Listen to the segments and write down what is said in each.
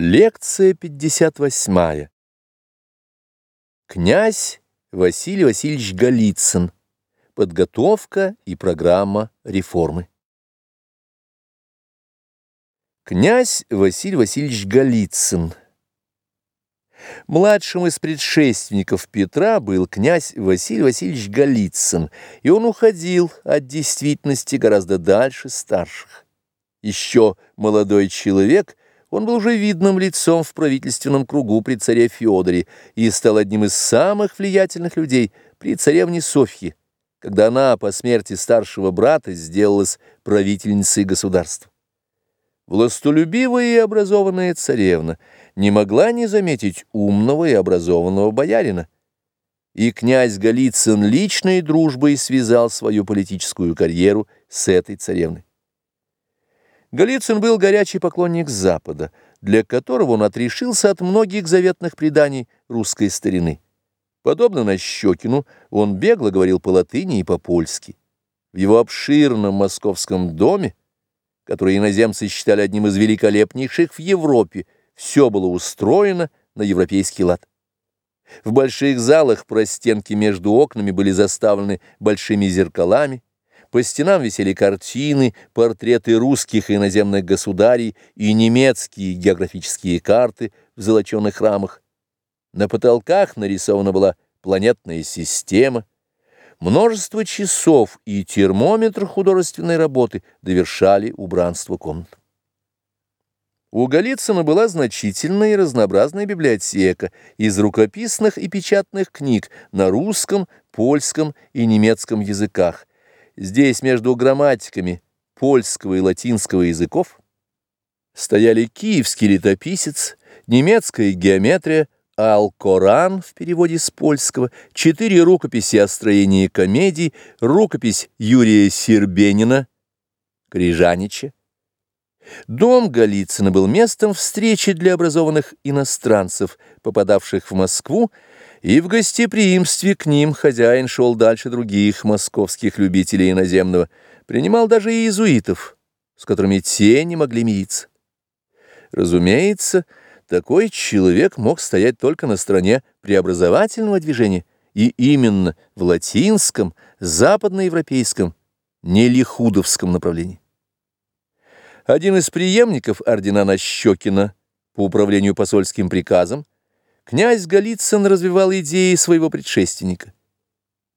Лекция 58. Князь Василий Васильевич Голицын. Подготовка и программа реформы. Князь Василий Васильевич Голицын. Младшим из предшественников Петра был князь Василий Васильевич Голицын, и он уходил от действительности гораздо дальше старших. Еще молодой человек – он был уже видным лицом в правительственном кругу при царе Феодоре и стал одним из самых влиятельных людей при царевне Софье, когда она по смерти старшего брата сделалась правительницей государства. Властолюбивая и образованная царевна не могла не заметить умного и образованного боярина, и князь Голицын личной дружбой связал свою политическую карьеру с этой царевной. Голицын был горячий поклонник Запада, для которого он отрешился от многих заветных преданий русской старины. Подобно Нащекину, он бегло говорил по-латыни и по-польски. В его обширном московском доме, который иноземцы считали одним из великолепнейших в Европе, все было устроено на европейский лад. В больших залах простенки между окнами были заставлены большими зеркалами, по стенам висели картины, портреты русских и иноземных государей и немецкие географические карты в золоченых рамах. На потолках нарисована была планетная система. Множество часов и термометр художественной работы довершали убранство комнат. У Голицына была значительная и разнообразная библиотека из рукописных и печатных книг на русском, польском и немецком языках, Здесь между грамматиками польского и латинского языков стояли киевский летописец, немецкая геометрия, Ал-Коран в переводе с польского, четыре рукописи о строении комедий, рукопись Юрия Сербенина, Крижанича. Дом Голицына был местом встречи для образованных иностранцев, попадавших в Москву, и в гостеприимстве к ним хозяин шел дальше других московских любителей иноземного, принимал даже и иезуитов, с которыми те не могли мириться. Разумеется, такой человек мог стоять только на стороне преобразовательного движения, и именно в латинском, западноевропейском, нелихудовском направлении. Один из преемников ордена Нащекина по управлению посольским приказом князь Голицын развивал идеи своего предшественника.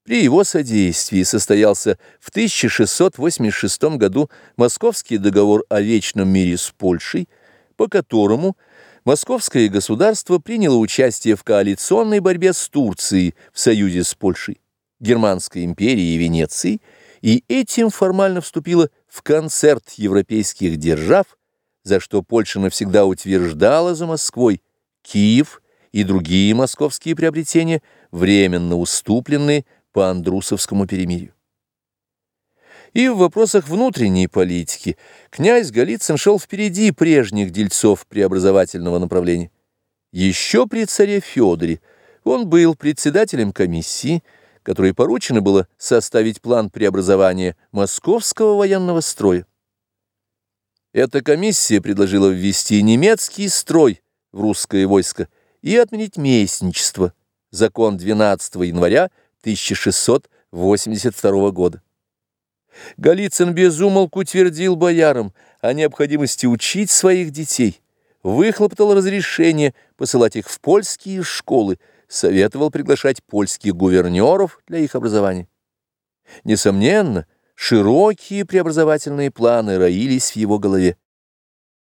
При его содействии состоялся в 1686 году Московский договор о вечном мире с Польшей, по которому Московское государство приняло участие в коалиционной борьбе с Турцией в союзе с Польшей, Германской империей и Венецией, и этим формально вступило в концерт европейских держав, за что Польша навсегда утверждала за Москвой Киев – и другие московские приобретения, временно уступленные по Андрусовскому перемирию. И в вопросах внутренней политики князь Голицын шел впереди прежних дельцов преобразовательного направления. Еще при царе Федоре он был председателем комиссии, которой поручено было составить план преобразования московского военного строя. Эта комиссия предложила ввести немецкий строй в русское войско – и отменить местничество, закон 12 января 1682 года. Голицын безумолку твердил боярам о необходимости учить своих детей, выхлопотал разрешение посылать их в польские школы, советовал приглашать польских гувернеров для их образования. Несомненно, широкие преобразовательные планы роились в его голове.